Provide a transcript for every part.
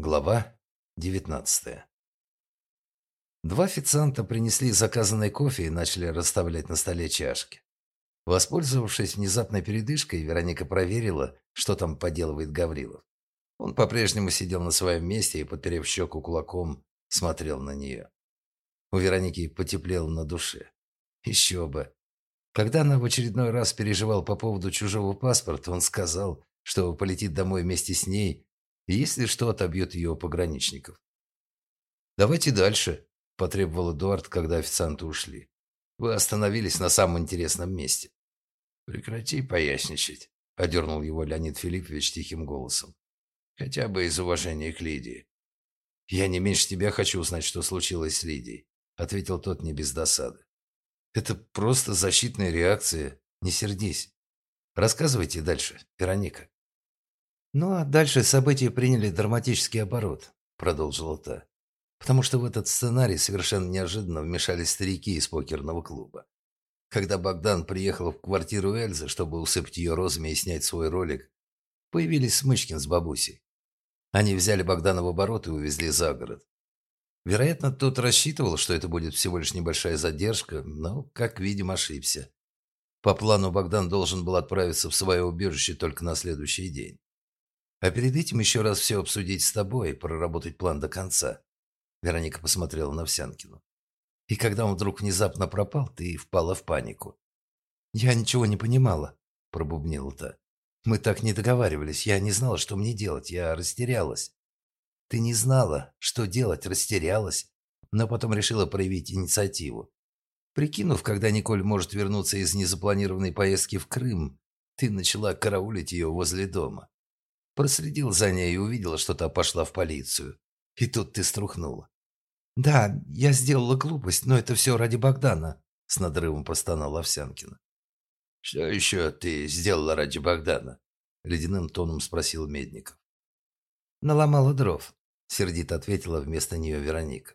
Глава 19 Два официанта принесли заказанный кофе и начали расставлять на столе чашки. Воспользовавшись внезапной передышкой, Вероника проверила, что там поделывает Гаврилов. Он по-прежнему сидел на своем месте и, подперев щеку кулаком, смотрел на нее. У Вероники потеплело на душе. Еще бы. Когда она в очередной раз переживал по поводу чужого паспорта, он сказал, что полетит домой вместе с ней и если что, отобьет ее пограничников. «Давайте дальше», – потребовал Эдуард, когда официанты ушли. «Вы остановились на самом интересном месте». «Прекрати поясничать», – одернул его Леонид Филиппович тихим голосом. «Хотя бы из уважения к Лидии». «Я не меньше тебя хочу узнать, что случилось с Лидией», – ответил тот не без досады. «Это просто защитная реакция. Не сердись. Рассказывайте дальше, Вероника». «Ну а дальше события приняли драматический оборот», – продолжила та. «Потому что в этот сценарий совершенно неожиданно вмешались старики из покерного клуба. Когда Богдан приехал в квартиру Эльзы, чтобы усыпать ее розами и снять свой ролик, появились Смычкин с бабусей. Они взяли Богдана в оборот и увезли за город. Вероятно, тот рассчитывал, что это будет всего лишь небольшая задержка, но, как видим, ошибся. По плану Богдан должен был отправиться в свое убежище только на следующий день. А перед этим еще раз все обсудить с тобой, проработать план до конца. Вероника посмотрела на Овсянкину. И когда он вдруг внезапно пропал, ты впала в панику. Я ничего не понимала, пробубнила та. Мы так не договаривались, я не знала, что мне делать, я растерялась. Ты не знала, что делать, растерялась, но потом решила проявить инициативу. Прикинув, когда Николь может вернуться из незапланированной поездки в Крым, ты начала караулить ее возле дома. Проследил за ней и увидел, что та пошла в полицию. И тут ты струхнула. «Да, я сделала глупость, но это все ради Богдана», — с надрывом простонала Овсянкина. «Что еще ты сделала ради Богдана?» — ледяным тоном спросил Медников. «Наломала дров», — сердито ответила вместо нее Вероника.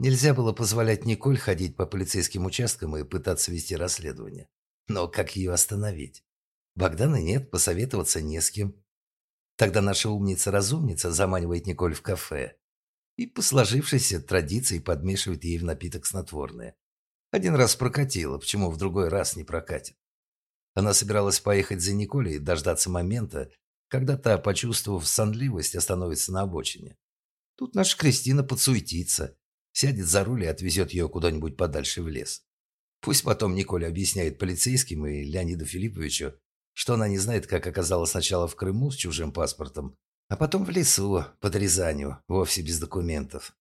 Нельзя было позволять Николь ходить по полицейским участкам и пытаться вести расследование. Но как ее остановить? Богдана нет, посоветоваться не с кем. Тогда наша умница-разумница заманивает Николь в кафе и по сложившейся традиции подмешивает ей в напиток снотворное. Один раз прокатило, почему в другой раз не прокатит. Она собиралась поехать за Николей и дождаться момента, когда та, почувствовав сонливость, остановится на обочине. Тут наша Кристина подсуетится, сядет за руль и отвезет ее куда-нибудь подальше в лес. Пусть потом Николя объясняет полицейским и Леониду Филипповичу, что она не знает, как оказалась сначала в Крыму с чужим паспортом, а потом в лесу, под Рязанью, вовсе без документов.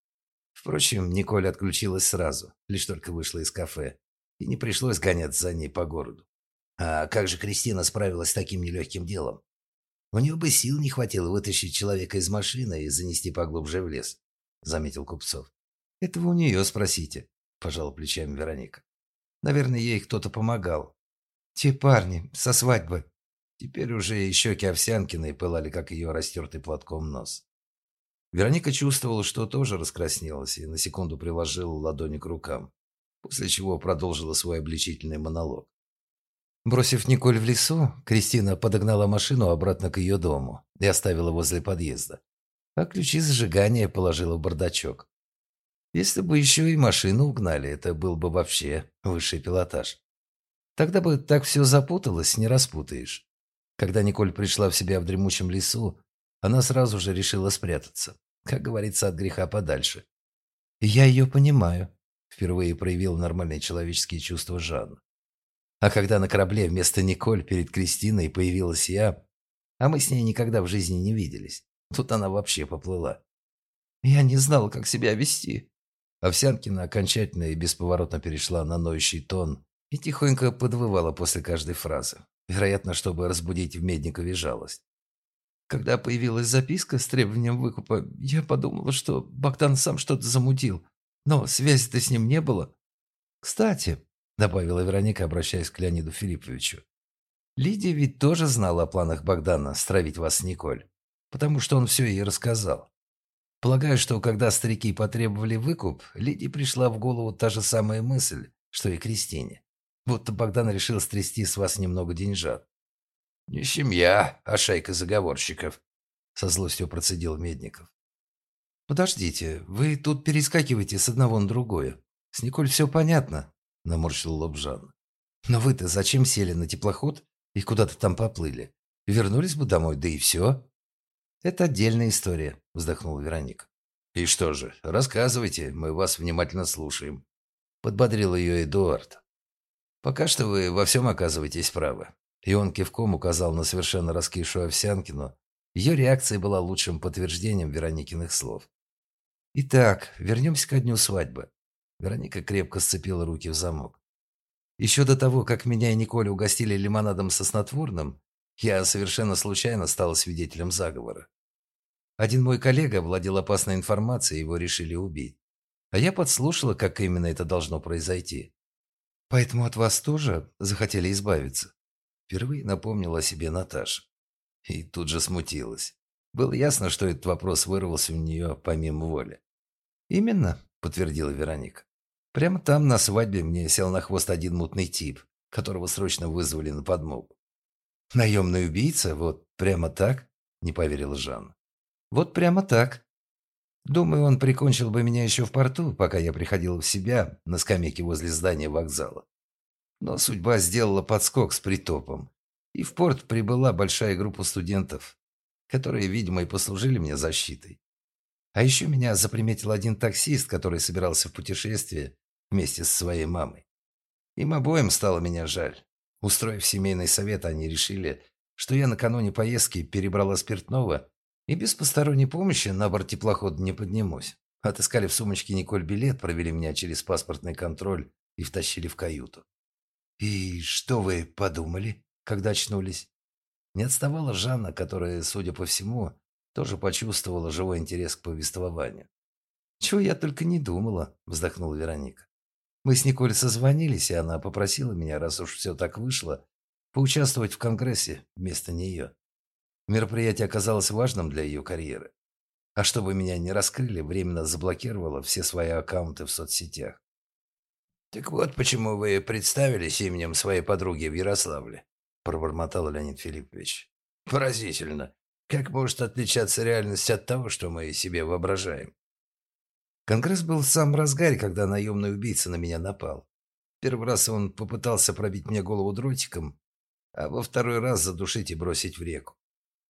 Впрочем, Николь отключилась сразу, лишь только вышла из кафе, и не пришлось гоняться за ней по городу. А как же Кристина справилась с таким нелегким делом? У нее бы сил не хватило вытащить человека из машины и занести поглубже в лес, заметил Купцов. Этого у нее спросите, пожал плечами Вероника. Наверное, ей кто-то помогал, те парни со свадьбы. Теперь уже и щеки Овсянкиной пылали, как ее растертый платком нос. Вероника чувствовала, что тоже раскраснелась, и на секунду приложила ладони к рукам, после чего продолжила свой обличительный монолог. Бросив Николь в лесу, Кристина подогнала машину обратно к ее дому и оставила возле подъезда. А ключи зажигания положила в бардачок. Если бы еще и машину угнали, это был бы вообще высший пилотаж. Тогда бы так все запуталось, не распутаешь. Когда Николь пришла в себя в дремучем лесу, она сразу же решила спрятаться, как говорится, от греха подальше. я ее понимаю, впервые проявил нормальные человеческие чувства Жанна. А когда на корабле вместо Николь перед Кристиной появилась я, а мы с ней никогда в жизни не виделись, тут она вообще поплыла. Я не знала, как себя вести. Овсянкина окончательно и бесповоротно перешла на ноющий тон, и тихонько подвывала после каждой фразы, вероятно, чтобы разбудить в Медникове жалость. Когда появилась записка с требованием выкупа, я подумала, что Богдан сам что-то замутил, но связи-то с ним не было. «Кстати», — добавила Вероника, обращаясь к Леониду Филипповичу, «Лидия ведь тоже знала о планах Богдана стравить вас с Николь, потому что он все ей рассказал. Полагаю, что когда старики потребовали выкуп, Лидии пришла в голову та же самая мысль, что и Кристине. Будто Богдан решил стрясти с вас немного деньжат. «Не семья, а шайка заговорщиков», — со злостью процедил Медников. «Подождите, вы тут перескакиваете с одного на другое. С Николь все понятно», – наморщил лоб Жанна. «Но вы-то зачем сели на теплоход и куда-то там поплыли? Вернулись бы домой, да и все». «Это отдельная история», – вздохнула Вероника. «И что же, рассказывайте, мы вас внимательно слушаем», – подбодрил ее Эдуард. «Пока что вы во всем оказываетесь правы». И он кивком указал на совершенно раскисшую Овсянкину. Ее реакция была лучшим подтверждением Вероникиных слов. Итак, вернемся ко дню свадьбы. Вероника крепко сцепила руки в замок. Еще до того, как меня и Николя угостили лимонадом со снотворным, я совершенно случайно стала свидетелем заговора. Один мой коллега владел опасной информацией, его решили убить. А я подслушала, как именно это должно произойти. Поэтому от вас тоже захотели избавиться. Впервые напомнила о себе Наташа. И тут же смутилась. Было ясно, что этот вопрос вырвался у нее помимо воли. «Именно», — подтвердила Вероника. «Прямо там, на свадьбе, мне сел на хвост один мутный тип, которого срочно вызвали на подмогу. «Наемный убийца? Вот прямо так?» – не поверила Жанна. «Вот прямо так. Думаю, он прикончил бы меня еще в порту, пока я приходил в себя на скамейке возле здания вокзала. Но судьба сделала подскок с притопом, и в порт прибыла большая группа студентов, которые, видимо, и послужили мне защитой. А еще меня заприметил один таксист, который собирался в путешествие вместе со своей мамой. Им обоим стало меня жаль. Устроив семейный совет, они решили, что я накануне поездки перебрала спиртного и без посторонней помощи на борт теплохода не поднимусь. Отыскали в сумочке Николь билет, провели меня через паспортный контроль и втащили в каюту. «И что вы подумали, когда очнулись?» Не отставала Жанна, которая, судя по всему, тоже почувствовала живой интерес к повествованию. «Чего я только не думала», – вздохнула Вероника. «Мы с Николь созвонились, и она попросила меня, раз уж все так вышло, поучаствовать в Конгрессе вместо нее. Мероприятие оказалось важным для ее карьеры. А чтобы меня не раскрыли, временно заблокировала все свои аккаунты в соцсетях. «Так вот почему вы представились именем своей подруги в Ярославле», пробормотал Леонид Филиппович. «Поразительно. Как может отличаться реальность от того, что мы себе воображаем?» Конгресс был в самом разгаре, когда наемный убийца на меня напал. Первый раз он попытался пробить мне голову дротиком, а во второй раз задушить и бросить в реку.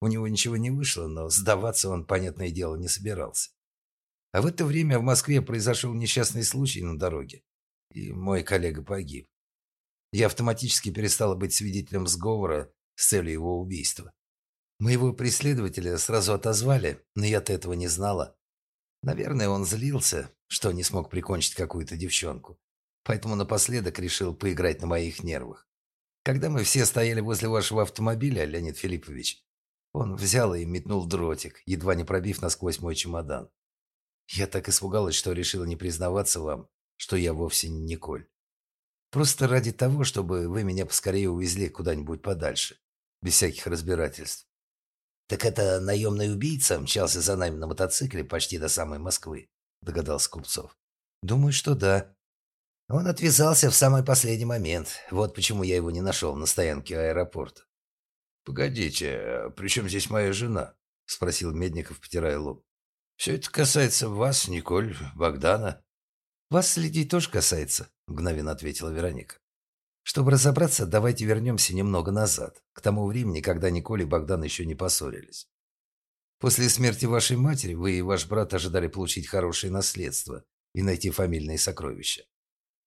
У него ничего не вышло, но сдаваться он, понятное дело, не собирался. А в это время в Москве произошел несчастный случай на дороге, и мой коллега погиб. Я автоматически перестала быть свидетелем сговора с целью его убийства. Моего преследователя сразу отозвали, но я-то этого не знала. Наверное, он злился, что не смог прикончить какую-то девчонку. Поэтому напоследок решил поиграть на моих нервах. Когда мы все стояли возле вашего автомобиля, Леонид Филиппович, он взял и метнул дротик, едва не пробив насквозь мой чемодан. Я так испугалась, что решила не признаваться вам, что я вовсе не Николь. Просто ради того, чтобы вы меня поскорее увезли куда-нибудь подальше, без всяких разбирательств. «Так это наемный убийца мчался за нами на мотоцикле почти до самой Москвы», догадался Купцов. «Думаю, что да». Он отвязался в самый последний момент. Вот почему я его не нашел на стоянке аэропорта. «Погодите, а при чем здесь моя жена?» спросил Медников, потирая лоб. «Все это касается вас, Николь, Богдана». «Вас следить тоже касается», – мгновенно ответила Вероника. «Чтобы разобраться, давайте вернемся немного назад, к тому времени, когда Николь и Богдан еще не поссорились. После смерти вашей матери вы и ваш брат ожидали получить хорошее наследство и найти фамильные сокровища.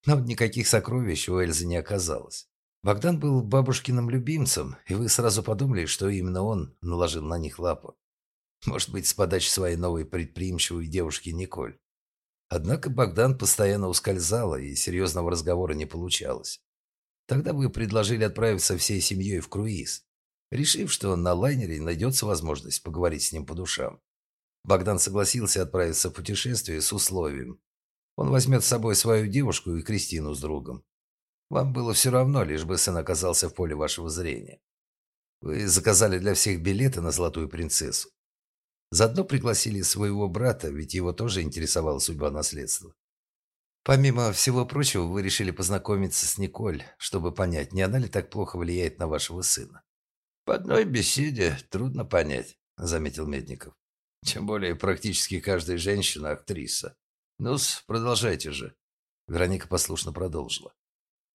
Но никаких сокровищ у Эльзы не оказалось. Богдан был бабушкиным любимцем, и вы сразу подумали, что именно он наложил на них лапу. Может быть, с подачи своей новой предприимчивой девушки Николь. Однако Богдан постоянно ускользал, и серьезного разговора не получалось. Тогда вы предложили отправиться всей семьей в круиз, решив, что на лайнере найдется возможность поговорить с ним по душам. Богдан согласился отправиться в путешествие с условием. Он возьмет с собой свою девушку и Кристину с другом. Вам было все равно, лишь бы сын оказался в поле вашего зрения. Вы заказали для всех билеты на «Золотую принцессу». Заодно пригласили своего брата, ведь его тоже интересовала судьба наследства. Помимо всего прочего, вы решили познакомиться с Николь, чтобы понять, не она ли так плохо влияет на вашего сына. «По одной беседе трудно понять», — заметил Медников. Тем более практически каждая женщина – актриса. ну продолжайте же. Вероника послушно продолжила.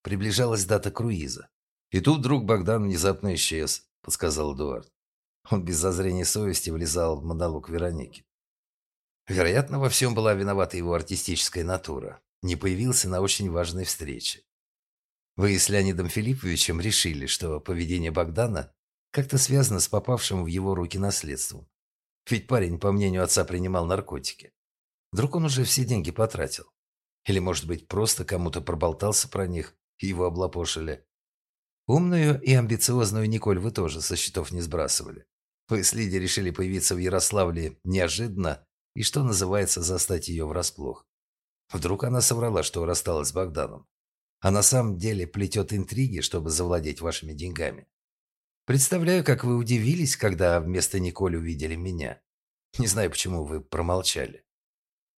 Приближалась дата круиза. И тут вдруг Богдан внезапно исчез, подсказал Эдуард. Он без зазрения совести влезал в монолог Вероники. Вероятно, во всем была виновата его артистическая натура. Не появился на очень важной встрече. Вы с Леонидом Филипповичем решили, что поведение Богдана как-то связано с попавшим в его руки наследством. Ведь парень, по мнению отца, принимал наркотики. Вдруг он уже все деньги потратил? Или, может быть, просто кому-то проболтался про них его облапошили? Умную и амбициозную Николь вы тоже со счетов не сбрасывали. Вы с Лидией решили появиться в Ярославле неожиданно и, что называется, застать ее врасплох. Вдруг она соврала, что рассталась с Богданом. А на самом деле плетет интриги, чтобы завладеть вашими деньгами. Представляю, как вы удивились, когда вместо Николь увидели меня. Не знаю, почему вы промолчали.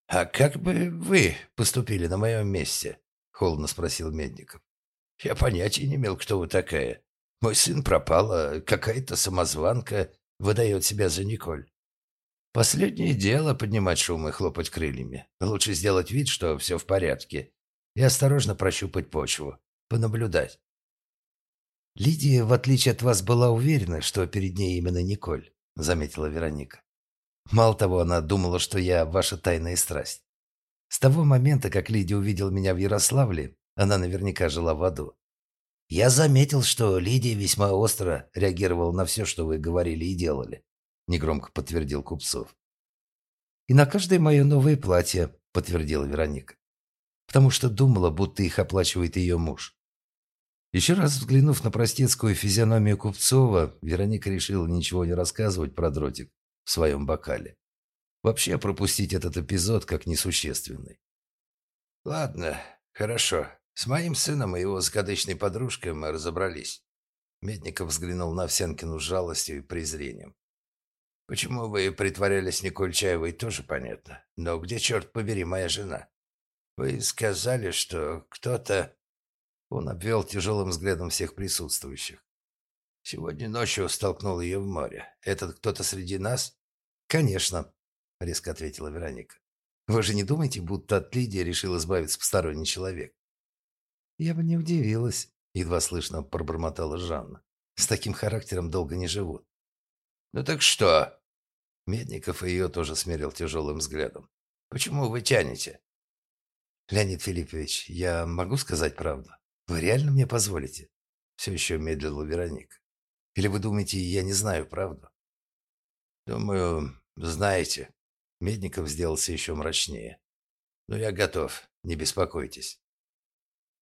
«А как бы вы поступили на моем месте?» – холодно спросил Медников. «Я понятия не имел, кто вы такая. Мой сын пропал, а какая-то самозванка выдает себя за Николь. Последнее дело поднимать шум и хлопать крыльями. Лучше сделать вид, что все в порядке, и осторожно прощупать почву, понаблюдать. Лидия, в отличие от вас, была уверена, что перед ней именно Николь, заметила Вероника. Мало того, она думала, что я ваша тайная страсть. С того момента, как Лидия увидела меня в Ярославле, она наверняка жила в аду. Я заметил, что Лидия весьма остро реагировала на все, что вы говорили и делали, негромко подтвердил Купцов. И на каждое мое новое платье, подтвердила Вероника. Потому что думала, будто их оплачивает ее муж. Еще раз взглянув на простецкую физиономию Купцова, Вероника решила ничего не рассказывать про дротик в своем бокале. Вообще пропустить этот эпизод как несущественный. «Ладно, хорошо. С моим сыном и его закадычной подружкой мы разобрались». Медников взглянул на Овсянкину с жалостью и презрением. «Почему вы притворялись Николь Чаевой, тоже понятно. Но где, черт побери, моя жена? Вы сказали, что кто-то...» Он обвел тяжелым взглядом всех присутствующих. «Сегодня ночью столкнул ее в море. Этот кто-то среди нас?» «Конечно», — резко ответила Вероника. «Вы же не думаете, будто от Лидии решил избавиться посторонний человек?» «Я бы не удивилась», — едва слышно пробормотала Жанна. «С таким характером долго не живут». «Ну так что?» Медников ее тоже смерил тяжелым взглядом. «Почему вы тянете?» «Леонид Филиппович, я могу сказать правду? Вы реально мне позволите?» Все еще медлила Вероника. «Или вы думаете, я не знаю правду?» «Думаю, знаете». Медников сделался еще мрачнее. «Но я готов, не беспокойтесь».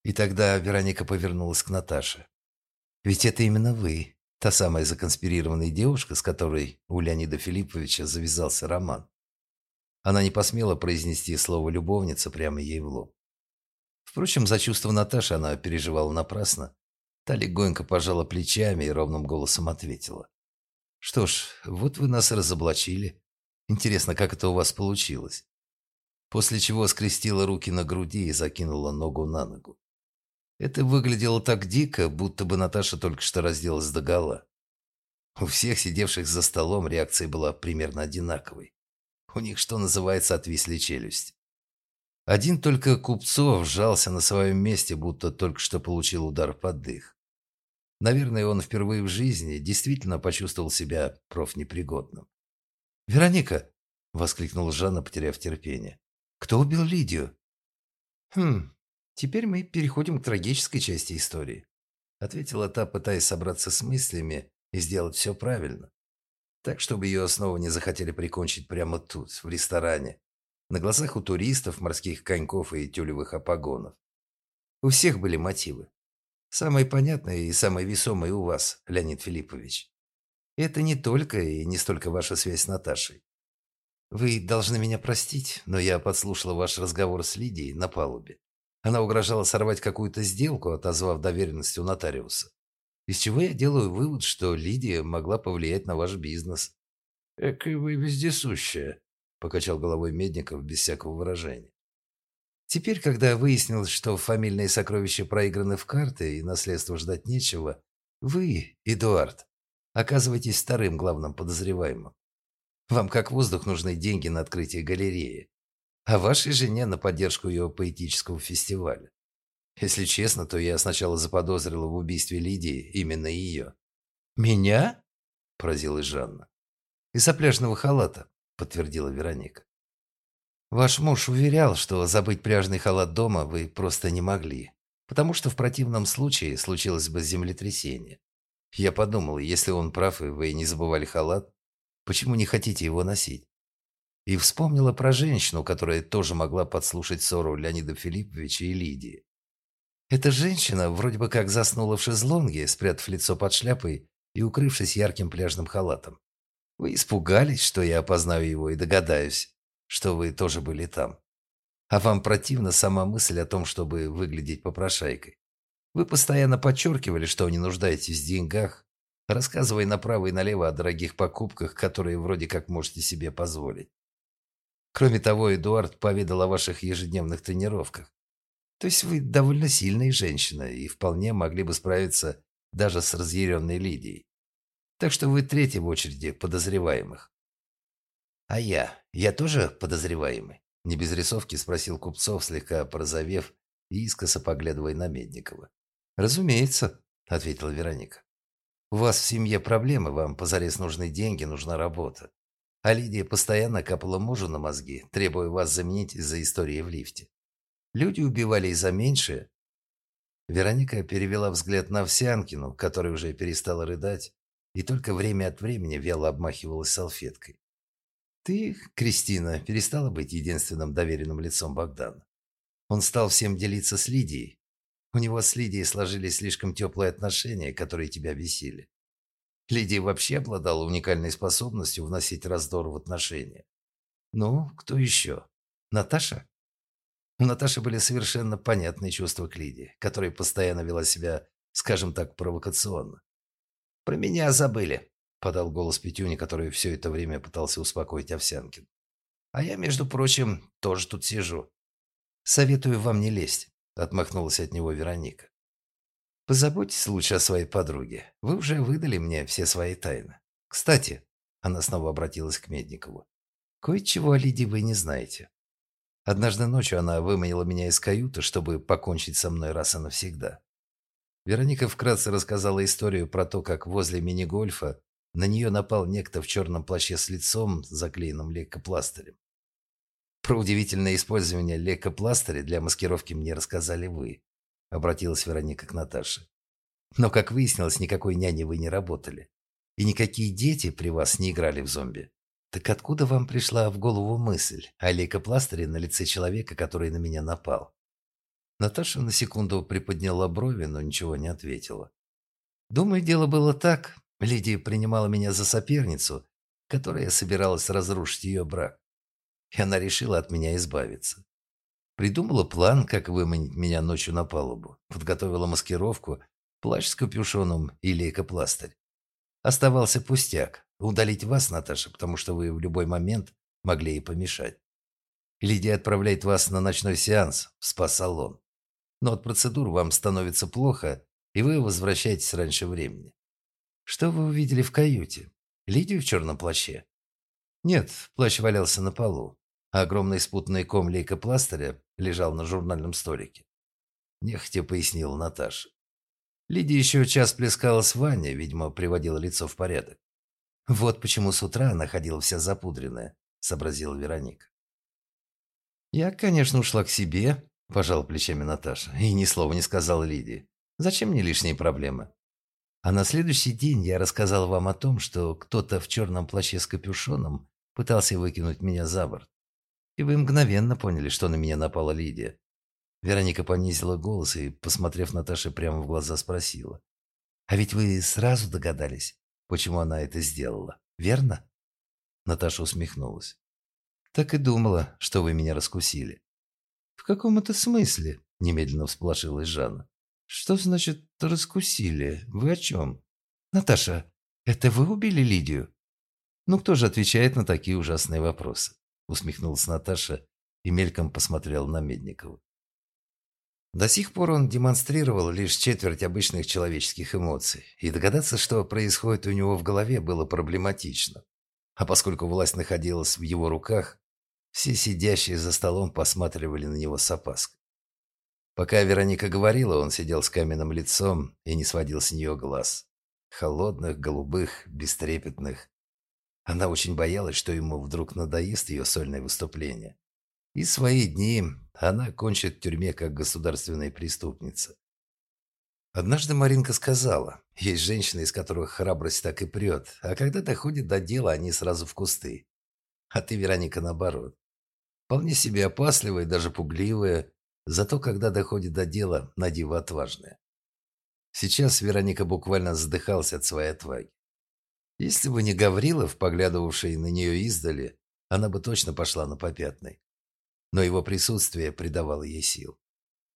И тогда Вероника повернулась к Наташе. «Ведь это именно вы, та самая законспирированная девушка, с которой у Леонида Филипповича завязался роман». Она не посмела произнести слово «любовница» прямо ей в лоб. Впрочем, за чувство Наташи она переживала напрасно. Та легонько пожала плечами и ровным голосом ответила. Что ж, вот вы нас разоблачили. Интересно, как это у вас получилось? После чего скрестила руки на груди и закинула ногу на ногу. Это выглядело так дико, будто бы Наташа только что разделась догола. У всех сидевших за столом реакция была примерно одинаковой. У них, что называется, отвисли челюсть. Один только Купцов сжался на своем месте, будто только что получил удар под дых. Наверное, он впервые в жизни действительно почувствовал себя профнепригодным. «Вероника!» — воскликнула Жанна, потеряв терпение. «Кто убил Лидию?» «Хм, теперь мы переходим к трагической части истории», — ответила та, пытаясь собраться с мыслями и сделать все правильно. Так, чтобы ее снова не захотели прикончить прямо тут, в ресторане, на глазах у туристов, морских коньков и тюлевых апогонов. У всех были мотивы. Самое понятное и самое весомое у вас, Леонид Филиппович. Это не только и не столько ваша связь с Наташей. Вы должны меня простить, но я подслушала ваш разговор с Лидией на палубе. Она угрожала сорвать какую-то сделку, отозвав доверенность у нотариуса. Из чего я делаю вывод, что Лидия могла повлиять на ваш бизнес. «Эк и вы вездесущая», — покачал головой Медников без всякого выражения. Теперь, когда выяснилось, что фамильные сокровища проиграны в карты и наследство ждать нечего, вы, Эдуард, оказываетесь вторым главным подозреваемым. Вам как воздух нужны деньги на открытие галереи, а вашей жене на поддержку ее поэтического фестиваля. Если честно, то я сначала заподозрила в убийстве Лидии именно ее. «Меня?» – поразилась Жанна. «Из-за халата», – подтвердила Вероника. «Ваш муж уверял, что забыть пляжный халат дома вы просто не могли, потому что в противном случае случилось бы землетрясение. Я подумал, если он прав и вы не забывали халат, почему не хотите его носить? И вспомнила про женщину, которая тоже могла подслушать ссору Леонида Филипповича и Лидии. Эта женщина вроде бы как заснула в шезлонге, спрятав лицо под шляпой и укрывшись ярким пляжным халатом. Вы испугались, что я опознаю его и догадаюсь, что вы тоже были там. А вам противна сама мысль о том, чтобы выглядеть попрошайкой. Вы постоянно подчеркивали, что не нуждаетесь в деньгах, рассказывая направо и налево о дорогих покупках, которые вроде как можете себе позволить. Кроме того, Эдуард поведал о ваших ежедневных тренировках. То есть вы довольно сильная женщина и вполне могли бы справиться даже с разъяренной Лидией. Так что вы третья в очереди подозреваемых. А я? Я тоже подозреваемый? Не без рисовки спросил Купцов, слегка порозовев и искоса поглядывая на Медникова. «Разумеется», — ответила Вероника. «У вас в семье проблемы, вам позарез нужны деньги, нужна работа. А Лидия постоянно капала мужу на мозги, требуя вас заменить из-за истории в лифте. Люди убивали и за меньшее. Вероника перевела взгляд на Овсянкину, которая уже перестала рыдать, и только время от времени вяло обмахивалась салфеткой. «Ты, Кристина, перестала быть единственным доверенным лицом Богдана. Он стал всем делиться с Лидией. У него с Лидией сложились слишком теплые отношения, которые тебя бесили. Лидия вообще обладала уникальной способностью вносить раздор в отношения. Ну, кто еще? Наташа? У Наташи были совершенно понятные чувства к Лидии, которая постоянно вела себя, скажем так, провокационно. «Про меня забыли», — подал голос Петюни, который все это время пытался успокоить Овсянкин. «А я, между прочим, тоже тут сижу». «Советую вам не лезть», — отмахнулась от него Вероника. «Позаботьтесь лучше о своей подруге. Вы уже выдали мне все свои тайны. Кстати», — она снова обратилась к Медникову, «кое-чего о Лидии вы не знаете. Однажды ночью она выманила меня из каюты, чтобы покончить со мной раз и навсегда. Вероника вкратце рассказала историю про то, как возле мини-гольфа на нее напал некто в черном плаще с лицом, заклеенным лейкопластырем. Про удивительное использование лейкопластыря для маскировки мне рассказали вы, обратилась Вероника к Наташе. Но, как выяснилось, никакой няни вы не работали. И никакие дети при вас не играли в зомби. Так откуда вам пришла в голову мысль о лейкопластыре на лице человека, который на меня напал? Наташа на секунду приподняла брови, но ничего не ответила. Думаю, дело было так. Лидия принимала меня за соперницу, которая собиралась разрушить ее брак. И она решила от меня избавиться. Придумала план, как выманить меня ночью на палубу. Подготовила маскировку, плащ с капюшоном и лейкопластырь. Оставался пустяк Удалить вас, Наташа, потому что вы в любой момент могли ей помешать. Лидия отправляет вас на ночной сеанс в спа-салон. Но от процедур вам становится плохо, и вы возвращаетесь раньше времени. Что вы увидели в каюте? Лидию в черном плаще? Нет, плащ валялся на полу, огромный спутанный ком лейкопластыря лежал на журнальном столике. Нехотя пояснила Наташа. Лидия еще час плескалась в ванне, видимо, приводила лицо в порядок. «Вот почему с утра она ходила вся запудренная», — сообразила Вероника. «Я, конечно, ушла к себе», – пожала плечами Наташа, и ни слова не сказала Лидии. «Зачем мне лишние проблемы?» А на следующий день я рассказала вам о том, что кто-то в черном плаще с капюшоном пытался выкинуть меня за борт. И вы мгновенно поняли, что на меня напала Лидия. Вероника понизила голос и, посмотрев Наташе прямо в глаза, спросила. «А ведь вы сразу догадались, почему она это сделала, верно?» Наташа усмехнулась. «Так и думала, что вы меня раскусили». «В каком это смысле?» – немедленно всполошилась Жанна. «Что значит «раскусили»? Вы о чем?» «Наташа, это вы убили Лидию?» «Ну кто же отвечает на такие ужасные вопросы?» – усмехнулась Наташа и мельком посмотрела на Медникова. До сих пор он демонстрировал лишь четверть обычных человеческих эмоций, и догадаться, что происходит у него в голове, было проблематично. А поскольку власть находилась в его руках, все сидящие за столом посматривали на него с опаской. Пока Вероника говорила, он сидел с каменным лицом и не сводил с нее глаз. Холодных, голубых, бестрепетных. Она очень боялась, что ему вдруг надоест ее сольное выступление. И свои дни она кончит в тюрьме как государственная преступница. Однажды Маринка сказала, есть женщины, из которых храбрость так и прет, а когда доходит до дела, они сразу в кусты. А ты, Вероника, наоборот. Вполне себе опасливая, даже пугливая, зато когда доходит до дела, на диво отважная. Сейчас Вероника буквально задыхалась от своей отваги. Если бы не Гаврилов, поглядывавший на нее издали, она бы точно пошла на попятный. Но его присутствие придавало ей сил.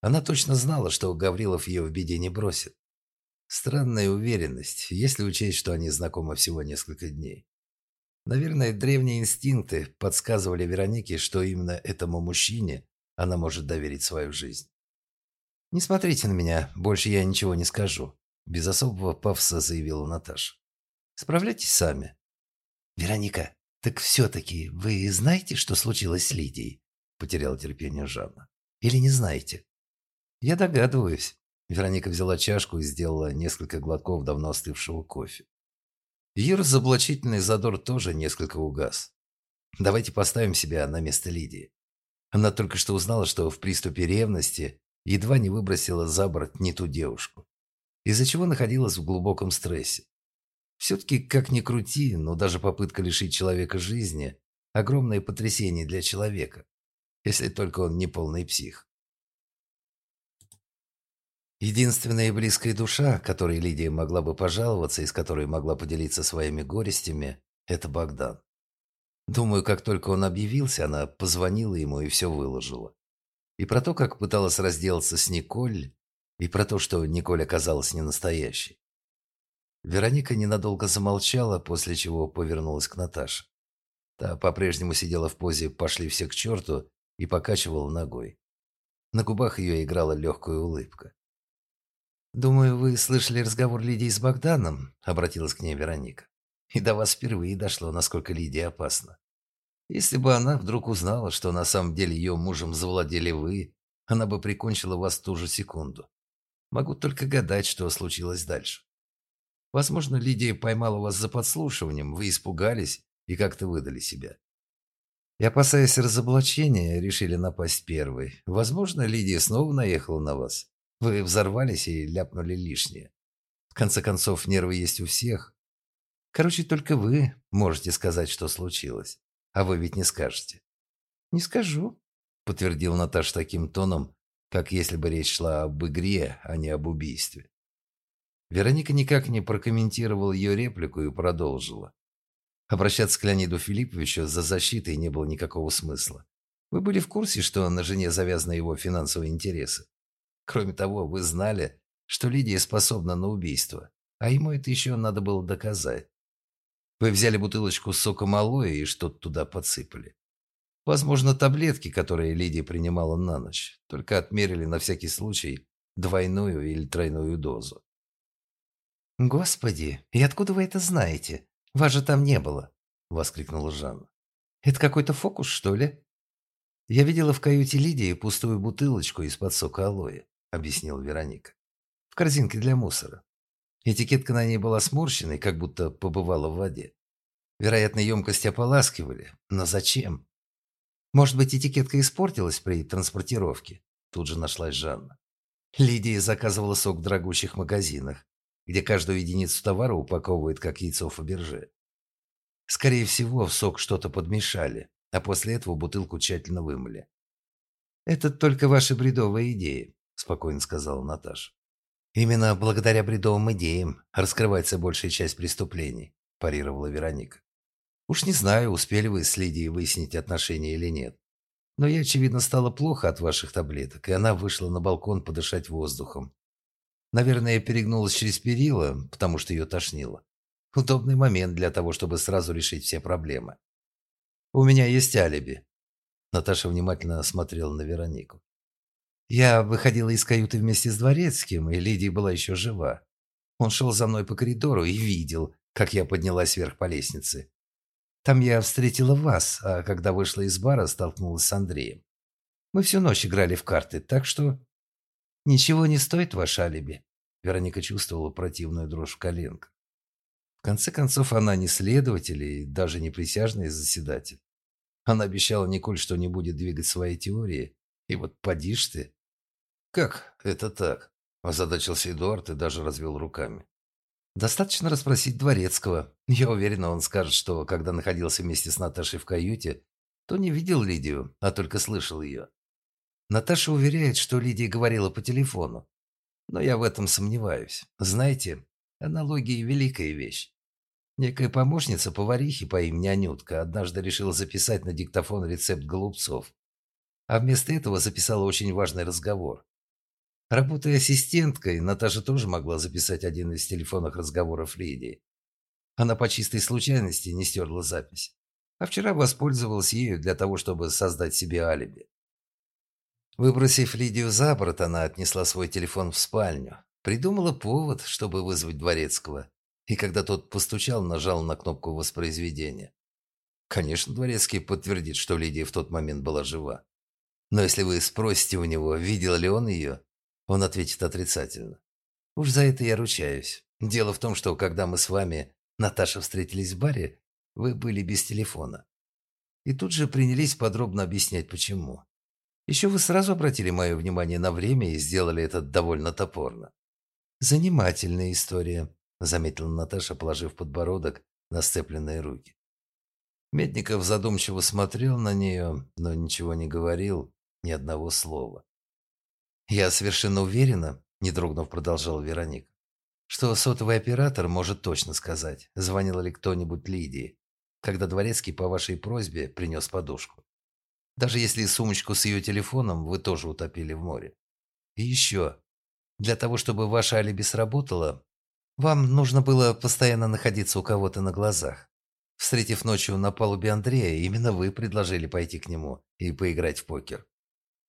Она точно знала, что Гаврилов ее в беде не бросит. Странная уверенность, если учесть, что они знакомы всего несколько дней. Наверное, древние инстинкты подсказывали Веронике, что именно этому мужчине она может доверить свою жизнь. «Не смотрите на меня, больше я ничего не скажу», – без особого пафоса заявила Наташа. «Справляйтесь сами». «Вероника, так все-таки вы знаете, что случилось с Лидией?» – потеряла терпение Жанна. «Или не знаете?» «Я догадываюсь». Вероника взяла чашку и сделала несколько глотков давно остывшего кофе. Ее разоблачительный задор тоже несколько угас. Давайте поставим себя на место Лидии. Она только что узнала, что в приступе ревности едва не выбросила за борт не ту девушку, из-за чего находилась в глубоком стрессе. Все-таки, как ни крути, но даже попытка лишить человека жизни – огромное потрясение для человека, если только он не полный псих. Единственная близкая душа, которой Лидия могла бы пожаловаться и с которой могла поделиться своими горестями, это Богдан. Думаю, как только он объявился, она позвонила ему и все выложила. И про то, как пыталась разделаться с Николь, и про то, что Николь оказалась не настоящей. Вероника ненадолго замолчала, после чего повернулась к Наташе. Та по-прежнему сидела в позе «пошли все к черту» и покачивала ногой. На губах ее играла легкая улыбка. «Думаю, вы слышали разговор Лидии с Богданом?» – обратилась к ней Вероника. «И до вас впервые дошло, насколько Лидия опасна. Если бы она вдруг узнала, что на самом деле ее мужем завладели вы, она бы прикончила вас ту же секунду. Могу только гадать, что случилось дальше. Возможно, Лидия поймала вас за подслушиванием, вы испугались и как-то выдали себя. И опасаясь разоблачения, решили напасть первой. Возможно, Лидия снова наехала на вас. Вы взорвались и ляпнули лишнее. В конце концов, нервы есть у всех. Короче, только вы можете сказать, что случилось. А вы ведь не скажете. Не скажу, подтвердил Наташ таким тоном, как если бы речь шла об игре, а не об убийстве. Вероника никак не прокомментировала ее реплику и продолжила. Обращаться к Леониду Филипповичу за защитой не было никакого смысла. Вы были в курсе, что на жене завязаны его финансовые интересы? Кроме того, вы знали, что Лидия способна на убийство, а ему это еще надо было доказать. Вы взяли бутылочку с соком алоэ и что-то туда подсыпали. Возможно, таблетки, которые Лидия принимала на ночь, только отмерили на всякий случай двойную или тройную дозу. «Господи, и откуда вы это знаете? Вас же там не было!» – воскликнула Жанна. «Это какой-то фокус, что ли?» Я видела в каюте Лидии пустую бутылочку из-под сока алоэ объяснила Вероника. В корзинке для мусора. Этикетка на ней была сморщенной, как будто побывала в воде. Вероятно, емкость ополаскивали. Но зачем? Может быть, этикетка испортилась при транспортировке? Тут же нашлась Жанна. Лидия заказывала сок в дорогущих магазинах, где каждую единицу товара упаковывают как яйцо Фаберже. Скорее всего, в сок что-то подмешали, а после этого бутылку тщательно вымыли. Это только ваши бредовые идеи спокойно сказала Наташа. Именно благодаря бредовым идеям раскрывается большая часть преступлений, парировала Вероника. Уж не знаю, успели вы с Лидией выяснить отношения или нет. Но ей, очевидно, стало плохо от ваших таблеток, и она вышла на балкон подышать воздухом. Наверное, перегнулась через перила, потому что ее тошнило. Удобный момент для того, чтобы сразу решить все проблемы. У меня есть алиби. Наташа внимательно осмотрела на Веронику. Я выходила из каюты вместе с дворецким, и Лидия была еще жива. Он шел за мной по коридору и видел, как я поднялась вверх по лестнице. Там я встретила вас, а когда вышла из бара, столкнулась с Андреем. Мы всю ночь играли в карты, так что ничего не стоит ваше алиби. Вероника чувствовала противную дрожь в коленках. В конце концов, она не следователь и даже не присяжный заседатель. Она обещала Николь, что не будет двигать свои теории. И вот поди ж ты. «Как это так?» – озадачился Эдуард и даже развел руками. Достаточно расспросить Дворецкого. Я уверена, он скажет, что когда находился вместе с Наташей в каюте, то не видел Лидию, а только слышал ее. Наташа уверяет, что Лидия говорила по телефону. Но я в этом сомневаюсь. Знаете, аналогия – великая вещь. Некая помощница поварихи по имени Анютка однажды решила записать на диктофон рецепт голубцов. А вместо этого записала очень важный разговор. Работая ассистенткой, Наташа тоже могла записать один из телефонных разговоров Лидии. Она по чистой случайности не стерла запись. А вчера воспользовалась ею для того, чтобы создать себе алиби. Выбросив Лидию за борт, она отнесла свой телефон в спальню. Придумала повод, чтобы вызвать Дворецкого. И когда тот постучал, нажал на кнопку воспроизведения. Конечно, Дворецкий подтвердит, что Лидия в тот момент была жива. Но если вы спросите у него, видел ли он ее, он ответит отрицательно. Уж за это я ручаюсь. Дело в том, что когда мы с вами, Наташа, встретились в баре, вы были без телефона. И тут же принялись подробно объяснять, почему. Еще вы сразу обратили мое внимание на время и сделали это довольно топорно. Занимательная история, заметила Наташа, положив подбородок на сцепленные руки. Медников задумчиво смотрел на нее, но ничего не говорил, ни одного слова. «Я совершенно уверена», – не дрогнув продолжала Вероника, «что сотовый оператор может точно сказать, звонил ли кто-нибудь Лидии, когда Дворецкий по вашей просьбе принес подушку. Даже если сумочку с ее телефоном вы тоже утопили в море. И еще, для того, чтобы ваше алиби сработало, вам нужно было постоянно находиться у кого-то на глазах. Встретив ночью на палубе Андрея, именно вы предложили пойти к нему и поиграть в покер.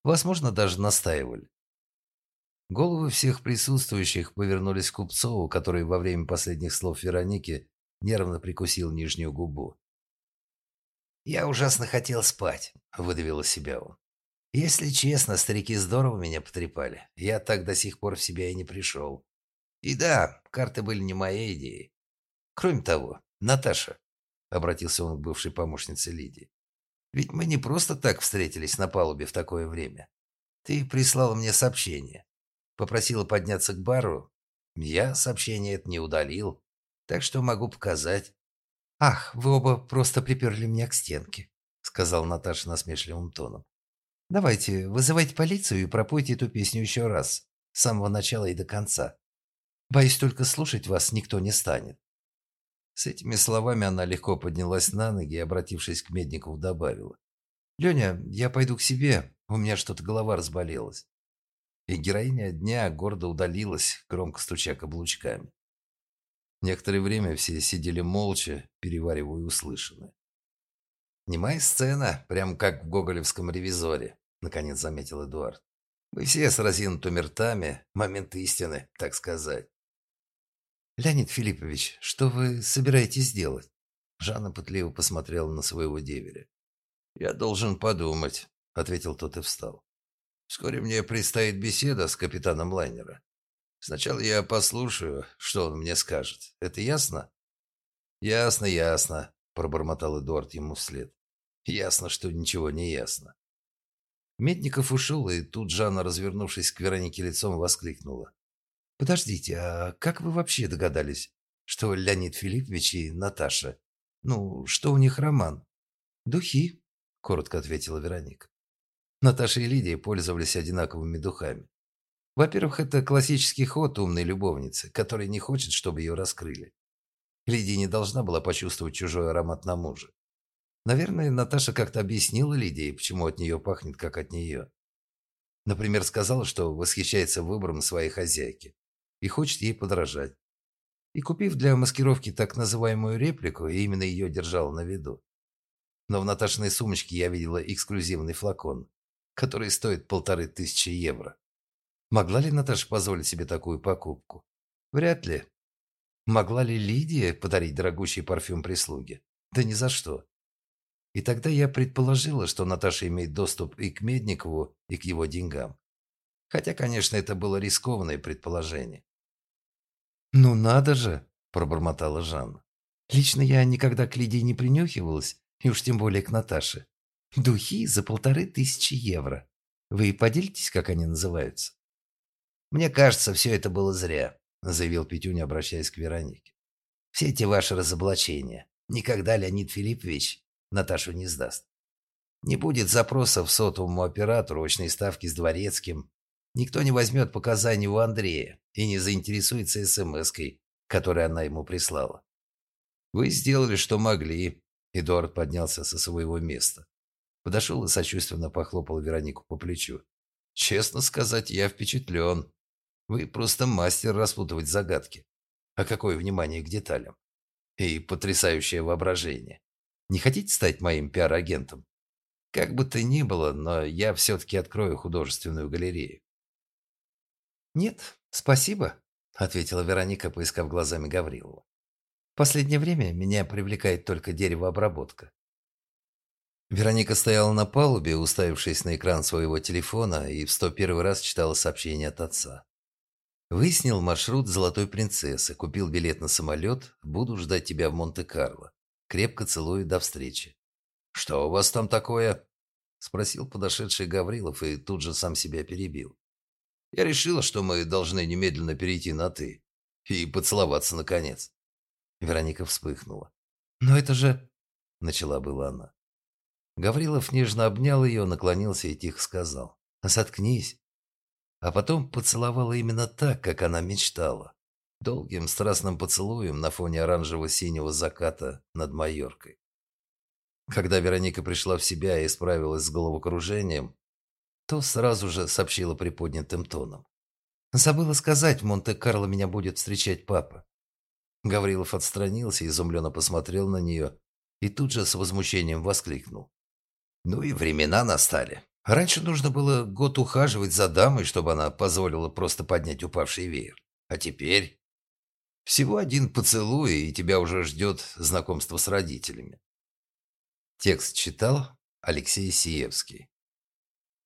Возможно, даже настаивали. Головы всех присутствующих повернулись к Купцову, который во время последних слов Вероники нервно прикусил нижнюю губу. «Я ужасно хотел спать», — выдавил из себя он. «Если честно, старики здорово меня потрепали. Я так до сих пор в себя и не пришел. И да, карты были не моей идеей. Кроме того, Наташа», — обратился он к бывшей помощнице Лидии, «ведь мы не просто так встретились на палубе в такое время. Ты прислала мне сообщение. Попросила подняться к бару. Я сообщение это не удалил, так что могу показать. «Ах, вы оба просто приперли меня к стенке», — сказал Наташа насмешливым тоном. «Давайте, вызывайте полицию и пропойте эту песню еще раз, с самого начала и до конца. Боюсь, только слушать вас никто не станет». С этими словами она легко поднялась на ноги и, обратившись к Медникову, добавила. «Леня, я пойду к себе, у меня что-то голова разболелась и героиня дня гордо удалилась, громко стуча каблучками. Некоторое время все сидели молча, переваривая услышанное. «Немая сцена, прям как в гоголевском ревизоре», — наконец заметил Эдуард. «Мы все с разинутыми ртами, момент истины, так сказать». «Леонид Филиппович, что вы собираетесь делать?» Жанна пытливо посмотрела на своего деверя. «Я должен подумать», — ответил тот и встал. Вскоре мне предстоит беседа с капитаном лайнера. Сначала я послушаю, что он мне скажет. Это ясно? Ясно, ясно, пробормотал Эдуард ему вслед. Ясно, что ничего не ясно. Медников ушел, и тут Жанна, развернувшись к Веронике лицом, воскликнула. «Подождите, а как вы вообще догадались, что Леонид Филиппович и Наташа? Ну, что у них роман?» «Духи», — коротко ответила Вероника. Наташа и Лидия пользовались одинаковыми духами. Во-первых, это классический ход умной любовницы, которая не хочет, чтобы ее раскрыли. Лидия не должна была почувствовать чужой аромат на муже. Наверное, Наташа как-то объяснила Лидии, почему от нее пахнет, как от нее. Например, сказала, что восхищается выбором своей хозяйки и хочет ей подражать. И купив для маскировки так называемую реплику, именно ее держала на виду. Но в Наташиной сумочке я видела эксклюзивный флакон, который стоит полторы тысячи евро. Могла ли Наташа позволить себе такую покупку? Вряд ли. Могла ли Лидия подарить дорогущий парфюм прислуге? Да ни за что. И тогда я предположила, что Наташа имеет доступ и к Медникову, и к его деньгам. Хотя, конечно, это было рискованное предположение. «Ну надо же!» – пробормотала Жанна. «Лично я никогда к Лидии не принюхивалась, и уж тем более к Наташе. Духи за полторы тысячи евро. Вы поделитесь, как они называются?» «Мне кажется, все это было зря», – заявил Петюня, обращаясь к Веронике. «Все эти ваши разоблачения. Никогда Леонид Филиппович Наташу не сдаст. Не будет запросов сотовому оператору очной ставки с дворецким, Никто не возьмет показания у Андрея и не заинтересуется СМС-кой, которую она ему прислала. «Вы сделали, что могли», — Эдуард поднялся со своего места. Подошел и сочувственно похлопал Веронику по плечу. «Честно сказать, я впечатлен. Вы просто мастер распутывать загадки. А какое внимание к деталям. И потрясающее воображение. Не хотите стать моим пиар-агентом? Как бы то ни было, но я все-таки открою художественную галерею. «Нет, спасибо», – ответила Вероника, поискав глазами Гаврилова. «В последнее время меня привлекает только деревообработка». Вероника стояла на палубе, уставившись на экран своего телефона, и в сто первый раз читала сообщение от отца. Выяснил маршрут «Золотой принцессы», купил билет на самолет, буду ждать тебя в Монте-Карло. Крепко целую, до встречи. «Что у вас там такое?» – спросил подошедший Гаврилов и тут же сам себя перебил. Я решила, что мы должны немедленно перейти на «ты» и поцеловаться наконец. Вероника вспыхнула. «Но это же...» — начала была она. Гаврилов нежно обнял ее, наклонился и тихо сказал. «Заткнись». А потом поцеловала именно так, как она мечтала. Долгим страстным поцелуем на фоне оранжево-синего заката над Майоркой. Когда Вероника пришла в себя и справилась с головокружением, то сразу же сообщила приподнятым тоном. «Забыла сказать, Монте-Карло меня будет встречать папа». Гаврилов отстранился, изумленно посмотрел на нее и тут же с возмущением воскликнул. «Ну и времена настали. Раньше нужно было год ухаживать за дамой, чтобы она позволила просто поднять упавший веер. А теперь...» Всего один поцелуй, и тебя уже ждет знакомство с родителями. Текст читал Алексей Сиевский.